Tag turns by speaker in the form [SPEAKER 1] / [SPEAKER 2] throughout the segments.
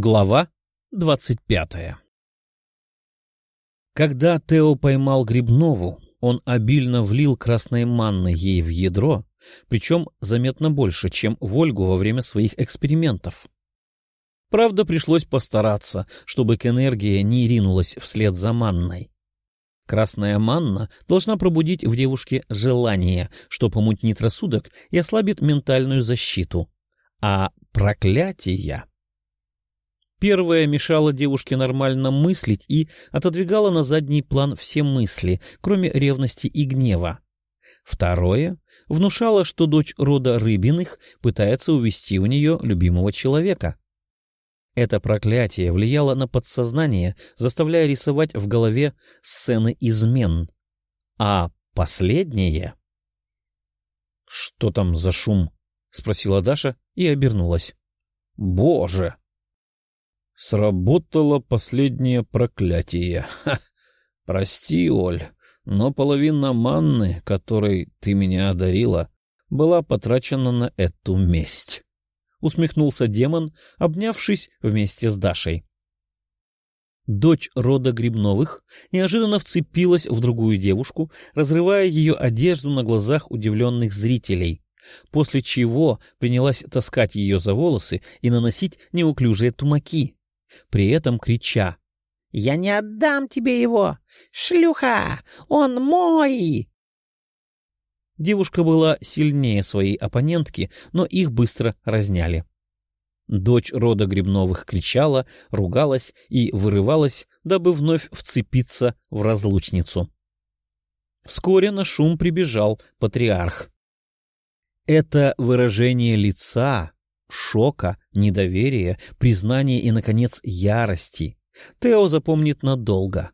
[SPEAKER 1] Глава двадцать пятая Когда Тео поймал Грибнову, он обильно влил красной манны ей в ядро, причем заметно больше, чем Вольгу во время своих экспериментов. Правда, пришлось постараться, чтобы к энергии не ринулась вслед за манной. Красная манна должна пробудить в девушке желание, что помутнит рассудок и ослабит ментальную защиту. А проклятия Первая мешала девушке нормально мыслить и отодвигала на задний план все мысли, кроме ревности и гнева. Второе внушало, что дочь рода Рыбиных пытается увести у нее любимого человека. Это проклятие влияло на подсознание, заставляя рисовать в голове сцены измен. А последнее... — Что там за шум? — спросила Даша и обернулась. — Боже! Сработало последнее проклятие. Ха! Прости, Оль, но половина манны, которой ты меня одарила, была потрачена на эту месть. Усмехнулся демон, обнявшись вместе с Дашей. Дочь рода Грибновых неожиданно вцепилась в другую девушку, разрывая ее одежду на глазах удивленных зрителей, после чего принялась таскать ее за волосы и наносить неуклюжие тумаки при этом крича «Я не отдам тебе его! Шлюха! Он мой!» Девушка была сильнее своей оппонентки, но их быстро разняли. Дочь рода Грибновых кричала, ругалась и вырывалась, дабы вновь вцепиться в разлучницу. Вскоре на шум прибежал патриарх. Это выражение лица шока, недоверия, признания и, наконец, ярости Тео запомнит надолго.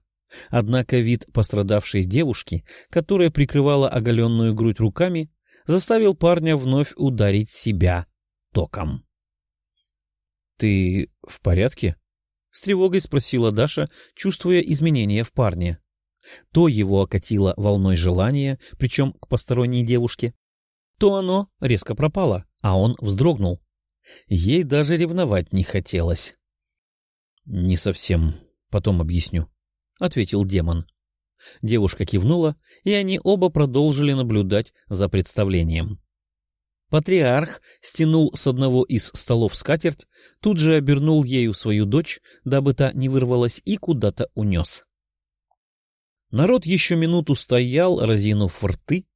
[SPEAKER 1] Однако вид пострадавшей девушки, которая прикрывала оголенную грудь руками, заставил парня вновь ударить себя током. — Ты в порядке? — с тревогой спросила Даша, чувствуя изменения в парне. То его окатило волной желания, причем к посторонней девушке, то оно резко пропало, а он вздрогнул. Ей даже ревновать не хотелось. — Не совсем. Потом объясню, — ответил демон. Девушка кивнула, и они оба продолжили наблюдать за представлением. Патриарх стянул с одного из столов скатерть, тут же обернул ею свою дочь, дабы та не вырвалась, и куда-то унес. Народ еще минуту стоял, разинув рты,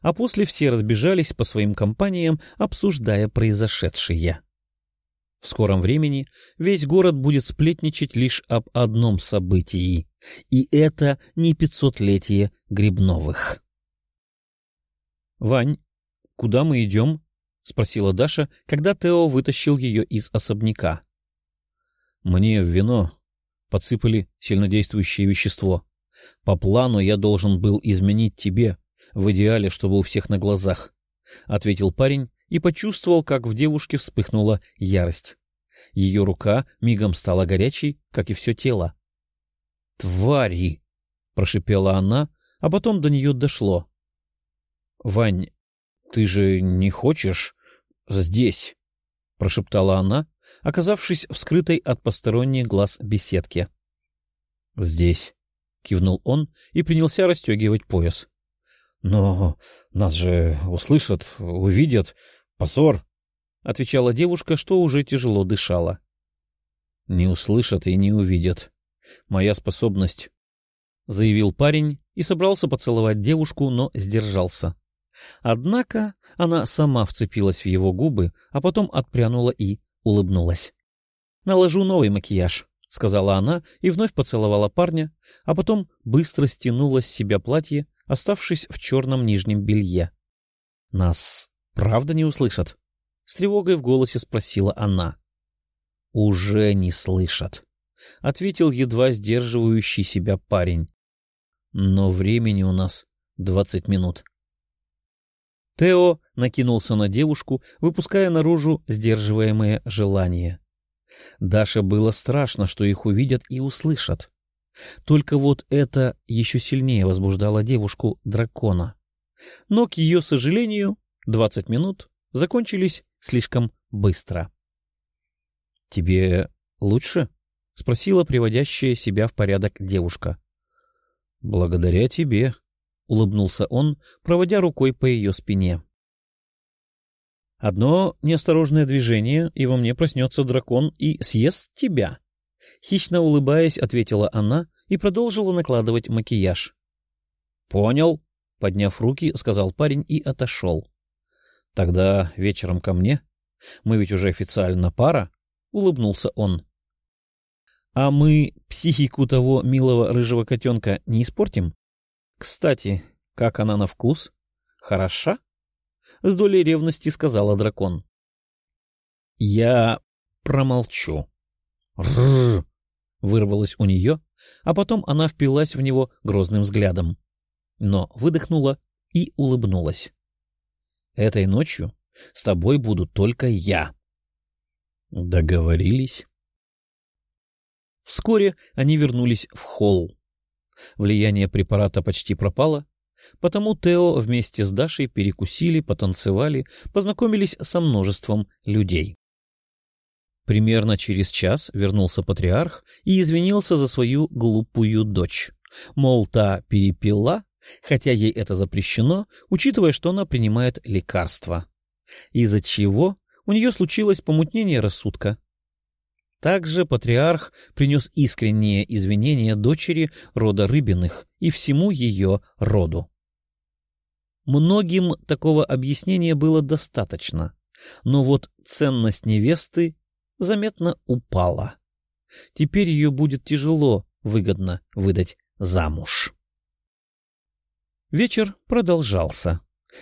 [SPEAKER 1] а после все разбежались по своим компаниям, обсуждая произошедшее. В скором времени весь город будет сплетничать лишь об одном событии, и это не пятьсотлетие Грибновых. — Вань, куда мы идем? — спросила Даша, когда Тео вытащил ее из особняка. — Мне в вино подсыпали сильнодействующее вещество. По плану я должен был изменить тебе, в идеале, чтобы у всех на глазах, — ответил парень и почувствовал, как в девушке вспыхнула ярость. Ее рука мигом стала горячей, как и все тело. «Твари!» — прошипела она, а потом до нее дошло. «Вань, ты же не хочешь здесь?» — прошептала она, оказавшись в скрытой от посторонних глаз беседке. «Здесь», — кивнул он и принялся расстегивать пояс. «Но нас же услышат, увидят. Позор!» — отвечала девушка, что уже тяжело дышала. «Не услышат и не увидят. Моя способность...» — заявил парень и собрался поцеловать девушку, но сдержался. Однако она сама вцепилась в его губы, а потом отпрянула и улыбнулась. «Наложу новый макияж», — сказала она и вновь поцеловала парня, а потом быстро стянула с себя платье оставшись в черном нижнем белье. — Нас правда не услышат? — с тревогой в голосе спросила она. — Уже не слышат, — ответил едва сдерживающий себя парень. — Но времени у нас двадцать минут. Тео накинулся на девушку, выпуская наружу сдерживаемое желание. Даше было страшно, что их увидят и услышат. Только вот это еще сильнее возбуждало девушку-дракона. Но, к ее сожалению, двадцать минут закончились слишком быстро. — Тебе лучше? — спросила приводящая себя в порядок девушка. — Благодаря тебе, — улыбнулся он, проводя рукой по ее спине. «Одно неосторожное движение, и во мне проснется дракон и съест тебя!» Хищно улыбаясь, ответила она и продолжила накладывать макияж. «Понял», — подняв руки, сказал парень и отошел. «Тогда вечером ко мне. Мы ведь уже официально пара», — улыбнулся он. «А мы психику того милого рыжего котенка не испортим? Кстати, как она на вкус? Хороша?» С долей ревности сказала дракон. «Я промолчу». Вырвалось у нее, а потом она впилась в него грозным взглядом но выдохнула и улыбнулась. «Этой ночью с тобой буду только я». Договорились. Вскоре они вернулись в холл. Влияние препарата почти пропало, потому Тео вместе с Дашей перекусили, потанцевали, познакомились со множеством людей. Примерно через час вернулся патриарх и извинился за свою глупую дочь. Мол, та перепила хотя ей это запрещено, учитывая, что она принимает лекарства, из-за чего у нее случилось помутнение рассудка. Также патриарх принес искренние извинения дочери рода Рыбиных и всему ее роду. Многим такого объяснения было достаточно, но вот ценность невесты заметно упала. Теперь ее будет тяжело выгодно выдать замуж. Вечер продолжался.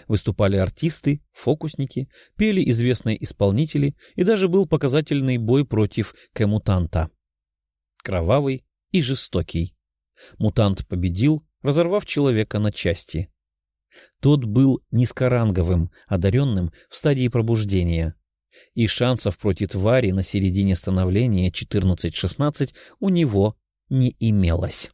[SPEAKER 1] Выступали артисты, фокусники, пели известные исполнители, и даже был показательный бой против Кэмутанта. Кровавый и жестокий. Мутант победил, разорвав человека на части. Тот был низкоранговым, одаренным в стадии пробуждения. И шансов против твари на середине становления 14-16 у него не имелось.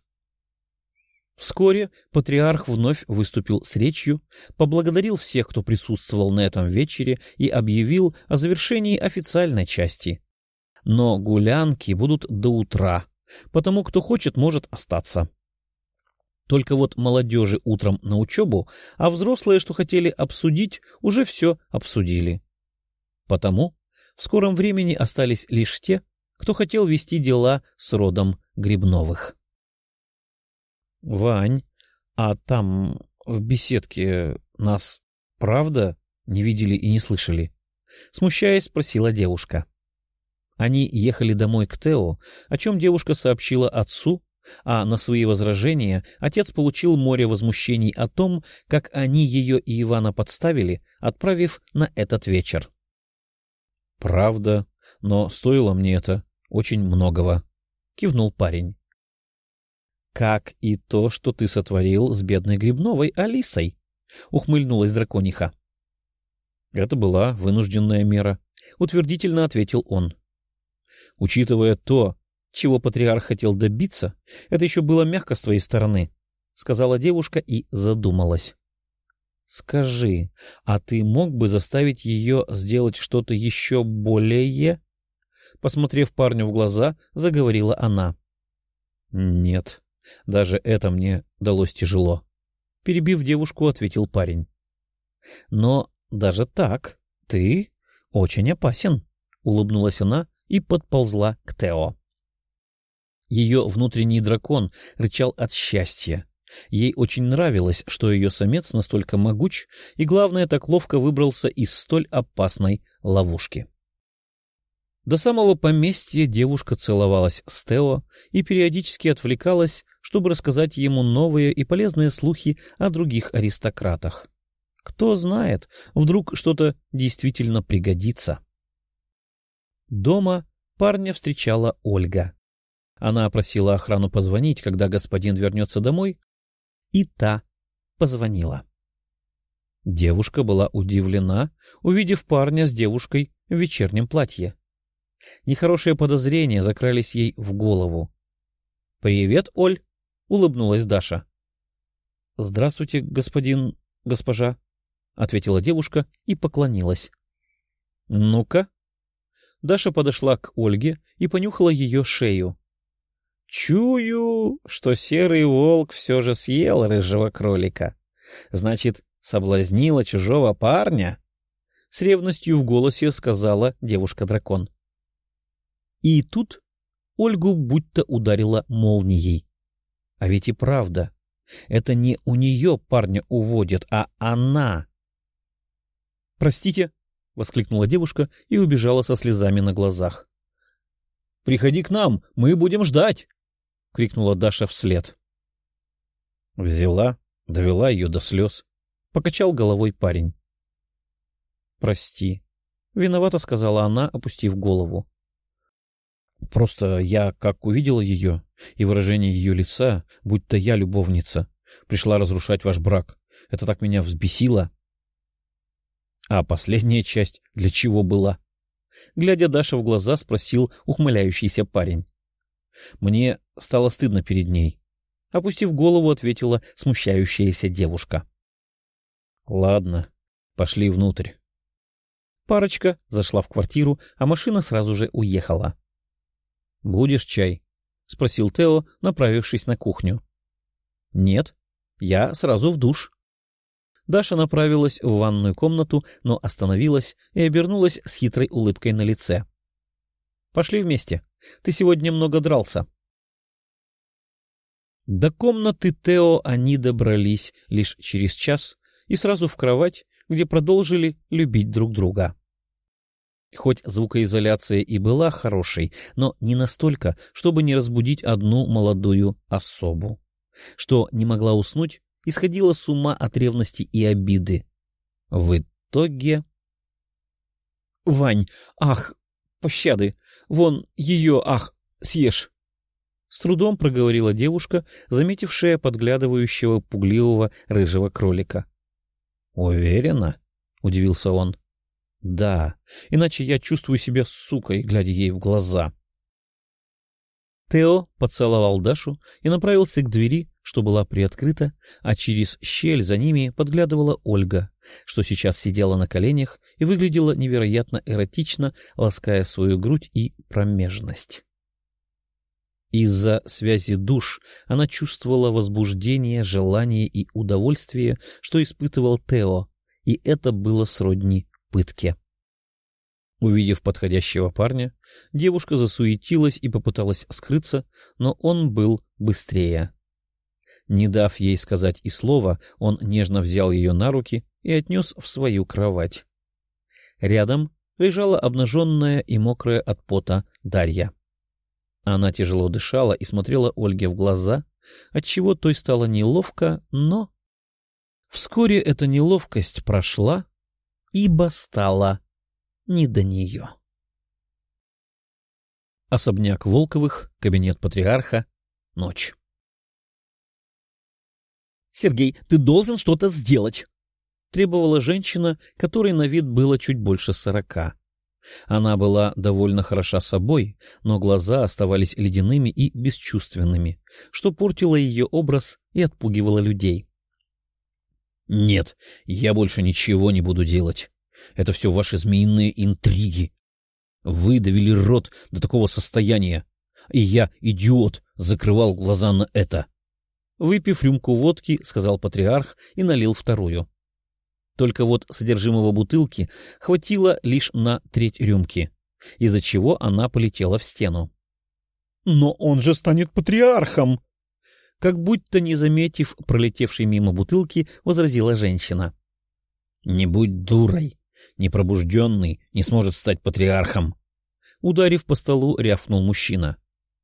[SPEAKER 1] Вскоре патриарх вновь выступил с речью, поблагодарил всех, кто присутствовал на этом вечере, и объявил о завершении официальной части. Но гулянки будут до утра, потому кто хочет, может остаться. Только вот молодежи утром на учебу, а взрослые, что хотели обсудить, уже все обсудили. Потому в скором времени остались лишь те, кто хотел вести дела с родом Грибновых. — Вань, а там, в беседке, нас правда не видели и не слышали? — смущаясь, спросила девушка. Они ехали домой к Тео, о чем девушка сообщила отцу, а на свои возражения отец получил море возмущений о том, как они ее и Ивана подставили, отправив на этот вечер. — Правда, но стоило мне это очень многого, — кивнул парень как и то, что ты сотворил с бедной Грибновой Алисой, — ухмыльнулась дракониха. — Это была вынужденная мера, — утвердительно ответил он. Учитывая то, чего патриарх хотел добиться, это еще было мягко с твоей стороны, — сказала девушка и задумалась. — Скажи, а ты мог бы заставить ее сделать что-то еще более? Посмотрев парню в глаза, заговорила она. — Нет, даже это мне далось тяжело. Перебив девушку, ответил парень. Но даже так ты очень опасен, улыбнулась она и подползла к Тео. Ее внутренний дракон рычал от счастья. Ей очень нравилось, что ее самец настолько могуч и, главное, так ловко выбрался из столь опасной ловушки. До самого поместья девушка целовалась с Тео и периодически отвлекалась чтобы рассказать ему новые и полезные слухи о других аристократах. Кто знает, вдруг что-то действительно пригодится. Дома парня встречала Ольга. Она просила охрану позвонить, когда господин вернется домой, и та позвонила. Девушка была удивлена, увидев парня с девушкой в вечернем платье. Нехорошие подозрения закрались ей в голову. — Привет, Оль! — улыбнулась Даша. — Здравствуйте, господин... госпожа, — ответила девушка и поклонилась. — Ну-ка. Даша подошла к Ольге и понюхала ее шею. Чую, что серый волк все же съел рыжего кролика. Значит, соблазнила чужого парня? С ревностью в голосе сказала девушка-дракон. И тут Ольгу будто ударила молнией. А ведь и правда, это не у нее парня уводят, а она. «Простите», — воскликнула девушка и убежала со слезами на глазах. «Приходи к нам, мы будем ждать!» — крикнула Даша вслед. Взяла, довела ее до слез. Покачал головой парень. «Прости», — виновато сказала она, опустив голову. «Просто я, как увидела ее, и выражение ее лица, будто я любовница, пришла разрушать ваш брак. Это так меня взбесило». А последняя часть для чего была? Глядя Даша в глаза, спросил ухмыляющийся парень. Мне стало стыдно перед ней. Опустив голову, ответила смущающаяся девушка. — Ладно, пошли внутрь. Парочка зашла в квартиру, а машина сразу же уехала. — Будешь чай? — спросил Тео, направившись на кухню. — Нет, я сразу в душ. Даша направилась в ванную комнату, но остановилась и обернулась с хитрой улыбкой на лице. — Пошли вместе. Ты сегодня много дрался. До комнаты Тео они добрались лишь через час и сразу в кровать, где продолжили любить друг друга. Хоть звукоизоляция и была хорошей, но не настолько, чтобы не разбудить одну молодую особу. Что не могла уснуть, и сходила с ума от ревности и обиды. В итоге... — Вань, ах, пощады! Вон ее, ах, съешь! С трудом проговорила девушка, заметившая подглядывающего пугливого рыжего кролика. — Уверена? — удивился он. — Да, иначе я чувствую себя сукой, глядя ей в глаза. Тео поцеловал Дашу и направился к двери, что была приоткрыта, а через щель за ними подглядывала Ольга, что сейчас сидела на коленях и выглядела невероятно эротично, лаская свою грудь и промежность. Из-за связи душ она чувствовала возбуждение, желание и удовольствие, что испытывал Тео, и это было сродни пытке. Увидев подходящего парня, девушка засуетилась и попыталась скрыться, но он был быстрее. Не дав ей сказать и слова, он нежно взял ее на руки и отнес в свою кровать. Рядом лежала обнаженная и мокрая от пота Дарья. Она тяжело дышала и смотрела Ольге в глаза, отчего той стало неловко, но... Вскоре эта неловкость прошла, ибо стала не до нее. Особняк Волковых, кабинет патриарха, ночь. «Сергей, ты должен что-то сделать!» — требовала женщина, которой на вид было чуть больше сорока. Она была довольно хороша собой, но глаза оставались ледяными и бесчувственными, что портило ее образ и отпугивало людей. «Нет, я больше ничего не буду делать. Это все ваши змеиные интриги. Вы довели рот до такого состояния, и я, идиот, закрывал глаза на это. Выпив рюмку водки, сказал патриарх и налил вторую. Только вот содержимого бутылки хватило лишь на треть рюмки, из-за чего она полетела в стену. «Но он же станет патриархом!» Как будто не заметив пролетевшей мимо бутылки, возразила женщина. «Не будь дурой. Непробужденный не сможет стать патриархом. Ударив по столу, рявкнул мужчина.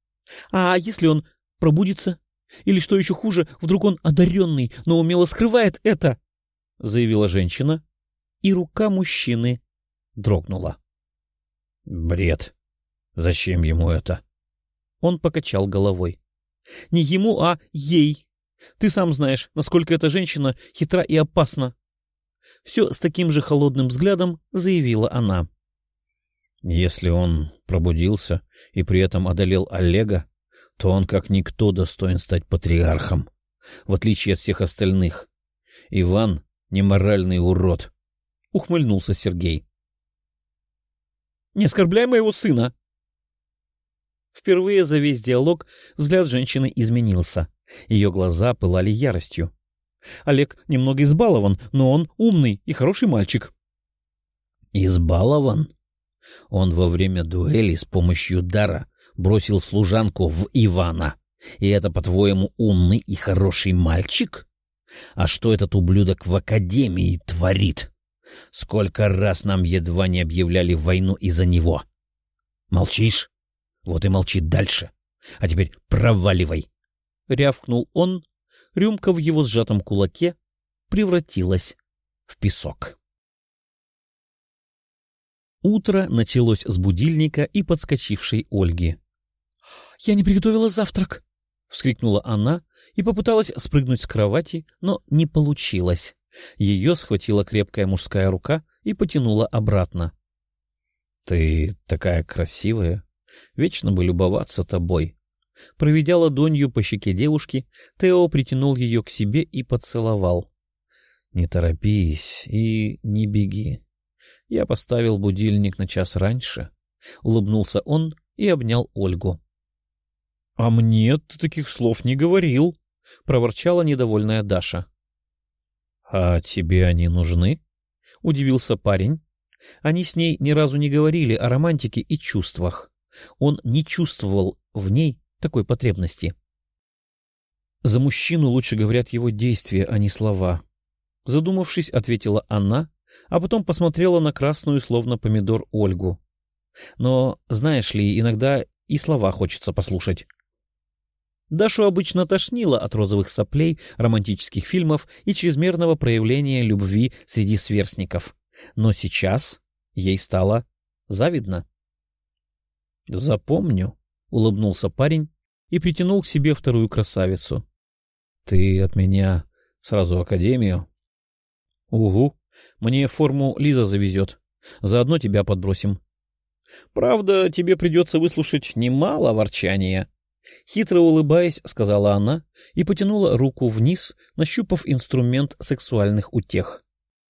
[SPEAKER 1] — А если он пробудится? Или, что еще хуже, вдруг он одаренный, но умело скрывает это? — заявила женщина, и рука мужчины дрогнула. — Бред. Зачем ему это? Он покачал головой. — Не ему, а ей. Ты сам знаешь, насколько эта женщина хитра и опасна. Все с таким же холодным взглядом заявила она. Если он пробудился и при этом одолел Олега, то он как никто достоин стать патриархом, в отличие от всех остальных. Иван — неморальный урод, — ухмыльнулся Сергей. Не оскорбляй моего сына!» Впервые за весь диалог взгляд женщины изменился. Ее глаза пылали яростью. Олег немного избалован, но он умный и хороший мальчик.
[SPEAKER 2] «Избалован? Он во время дуэли с помощью дара бросил служанку в Ивана. И это, по-твоему, умный и хороший мальчик? А что этот ублюдок в академии творит? Сколько раз нам едва не объявляли войну из-за него? Молчишь? Вот и молчи дальше. А теперь проваливай.
[SPEAKER 1] Рявкнул он. Рюмка в его сжатом кулаке превратилась в песок. Утро началось с будильника и подскочившей Ольги. — Я не приготовила завтрак! — вскрикнула она и попыталась спрыгнуть с кровати, но не получилось. Ее схватила крепкая мужская рука и потянула обратно.
[SPEAKER 2] — Ты такая красивая! Вечно бы любоваться тобой.
[SPEAKER 1] Проведя ладонью по щеке девушки, Тео притянул ее к себе и поцеловал.
[SPEAKER 2] — Не торопись и не беги. Я поставил будильник на час раньше. Улыбнулся он и обнял Ольгу.
[SPEAKER 1] — А мне ты таких слов не говорил, — проворчала недовольная Даша.
[SPEAKER 2] — А тебе они нужны?
[SPEAKER 1] — удивился парень. Они с ней ни разу не говорили о романтике и чувствах. Он не чувствовал в ней такой потребности. За мужчину лучше говорят его действия, а не слова. Задумавшись, ответила она, а потом посмотрела на красную, словно помидор, Ольгу. Но, знаешь ли, иногда и слова хочется послушать. Дашу обычно тошнило от розовых соплей, романтических фильмов и чрезмерного проявления любви среди сверстников. Но сейчас ей стало завидно. — Запомню, — улыбнулся парень и притянул к себе вторую красавицу.
[SPEAKER 2] — Ты от меня сразу в академию?
[SPEAKER 1] — Угу. Мне форму Лиза завезет. Заодно тебя подбросим. Правда, тебе придется выслушать немало ворчания. Хитро улыбаясь, сказала она и потянула руку вниз, нащупав инструмент сексуальных утех.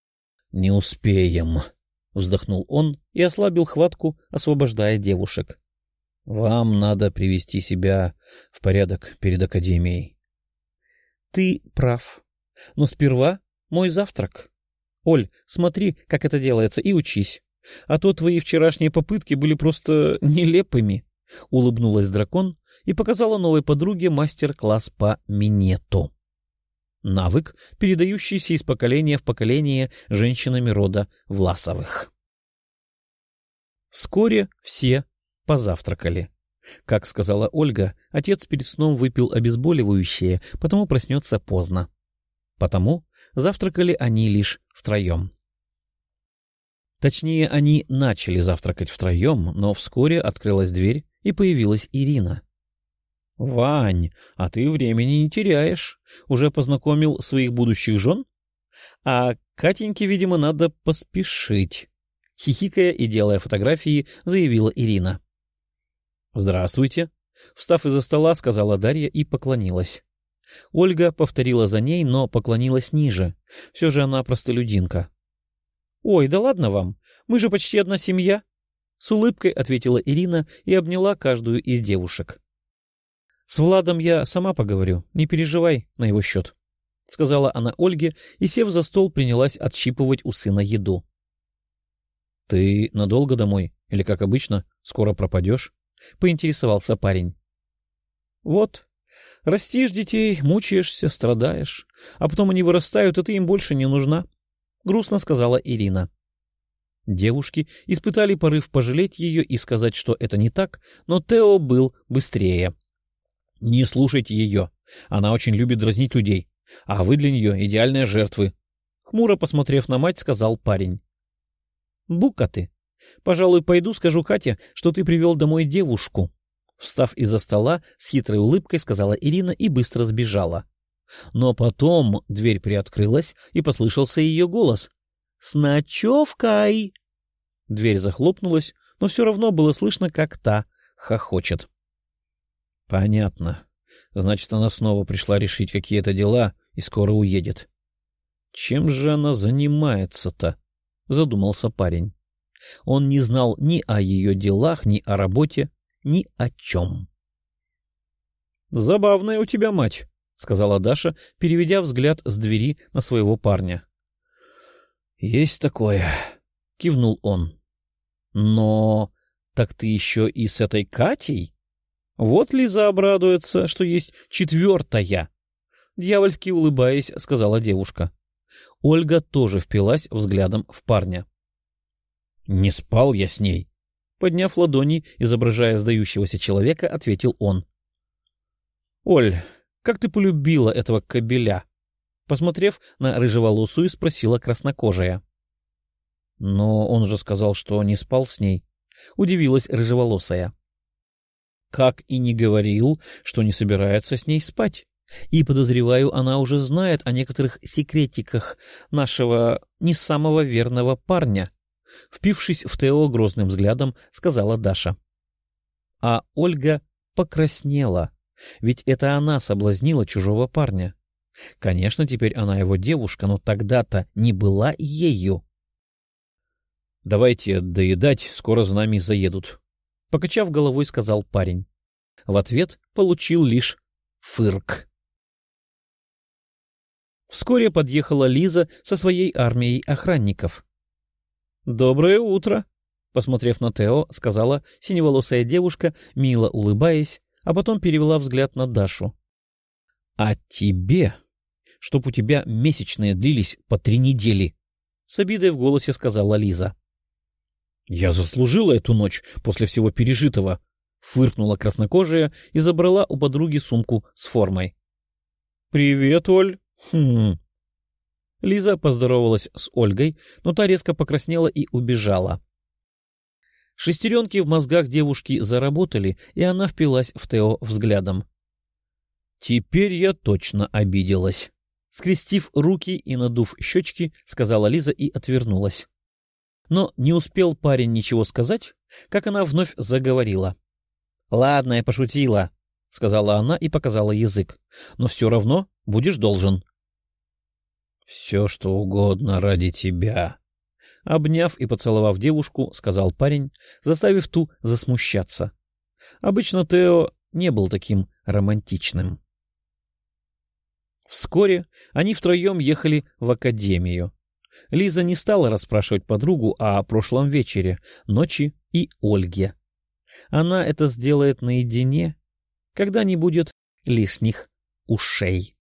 [SPEAKER 2] — Не успеем, — вздохнул он и ослабил хватку, освобождая девушек. — Вам надо привести себя в порядок перед Академией.
[SPEAKER 1] — Ты прав. Но сперва мой завтрак. Оль, смотри, как это делается, и учись. А то твои вчерашние попытки были просто нелепыми. Улыбнулась дракон и показала новой подруге мастер-класс по минету. Навык, передающийся из поколения в поколение женщинами рода Власовых. Вскоре все позавтракали. Как сказала Ольга, отец перед сном выпил обезболивающее, потому проснется поздно. Потому завтракали они лишь втроем. Точнее, они начали завтракать втроем, но вскоре открылась дверь, и появилась Ирина. — Вань, а ты времени не теряешь. Уже познакомил своих будущих жен? А Катеньке, видимо, надо поспешить. Хихикая и делая фотографии, заявила Ирина. — Здравствуйте. Встав из-за стола, сказала Дарья и поклонилась. Ольга повторила за ней, но поклонилась ниже. Все же она простолюдинка. — Ой, да ладно вам, мы же почти одна семья. С улыбкой ответила Ирина и обняла каждую из девушек. — С Владом я сама поговорю, не переживай на его счет, — сказала она Ольге и, сев за стол, принялась отщипывать у сына еду. — Ты надолго домой? Или, как обычно, скоро пропадешь? — поинтересовался парень. — Вот, растишь детей, мучаешься, страдаешь, а потом они вырастают, и ты им больше не нужна, — грустно сказала Ирина. Девушки испытали порыв пожалеть ее и сказать, что это не так, но Тео был быстрее. — Не слушайте ее. Она очень любит дразнить людей, а вы для нее идеальные жертвы. Хмуро посмотрев на мать, сказал парень. — Бука ты. Пожалуй, пойду скажу Кате, что ты привел домой девушку. Встав из-за стола, с хитрой улыбкой сказала Ирина и быстро сбежала. Но потом дверь приоткрылась, и послышался ее голос. «С ночевкой!» Дверь захлопнулась, но все равно было слышно, как та хохочет.
[SPEAKER 2] «Понятно. Значит, она снова пришла решить какие-то дела и скоро уедет. Чем же она занимается-то?» — задумался парень. Он не знал ни о ее делах, ни о работе, ни о чем.
[SPEAKER 1] «Забавная у тебя мать», — сказала Даша, переведя взгляд с двери на своего парня.
[SPEAKER 2] «Есть такое», — кивнул он. «Но так ты еще и с этой Катей?»
[SPEAKER 1] «Вот Лиза обрадуется, что есть четвертая», — дьявольски улыбаясь, сказала девушка.
[SPEAKER 2] Ольга тоже впилась взглядом в парня. «Не спал я с ней», — подняв ладони, изображая сдающегося человека, ответил он.
[SPEAKER 1] «Оль, как ты полюбила этого кобеля?» Посмотрев на рыжеволосую, спросила краснокожая.
[SPEAKER 2] «Но он же сказал, что не спал с ней», — удивилась рыжеволосая.
[SPEAKER 1] «Как и не говорил, что не собирается с ней спать. И, подозреваю, она уже знает о некоторых секретиках нашего не самого верного парня», — впившись в Тео грозным взглядом, сказала Даша. А Ольга покраснела, ведь это она соблазнила чужого парня. Конечно, теперь она его девушка, но тогда-то не была ею.
[SPEAKER 2] «Давайте доедать, скоро за нами заедут», — покачав головой, сказал парень. В ответ получил лишь фырк.
[SPEAKER 1] Вскоре подъехала Лиза со своей армией охранников. «Доброе утро!» — посмотрев на Тео, сказала синеволосая девушка, мило улыбаясь, а потом перевела взгляд на Дашу.
[SPEAKER 2] «А тебе чтоб у тебя месячные длились по три недели, — с обидой в голосе сказала Лиза.
[SPEAKER 1] — Я заслужила эту ночь после всего пережитого, — фыркнула краснокожая и забрала у подруги сумку с формой. — Привет, Оль. Хм. Лиза поздоровалась с Ольгой, но та резко покраснела и убежала. Шестеренки в мозгах девушки заработали, и она впилась в Тео взглядом. Теперь я точно обиделась. Скрестив руки и надув щечки, сказала Лиза и отвернулась. Но не успел парень ничего сказать, как она вновь заговорила. — Ладно, я пошутила, — сказала она и показала язык. — Но все равно будешь должен.
[SPEAKER 2] — Все, что угодно ради тебя.
[SPEAKER 1] Обняв и поцеловав девушку, сказал парень, заставив ту засмущаться. Обычно Тео не был таким романтичным. Вскоре они втроем ехали в академию. Лиза не стала расспрашивать подругу о прошлом вечере, ночи и Ольге. Она это сделает наедине, когда не будет лишних ушей.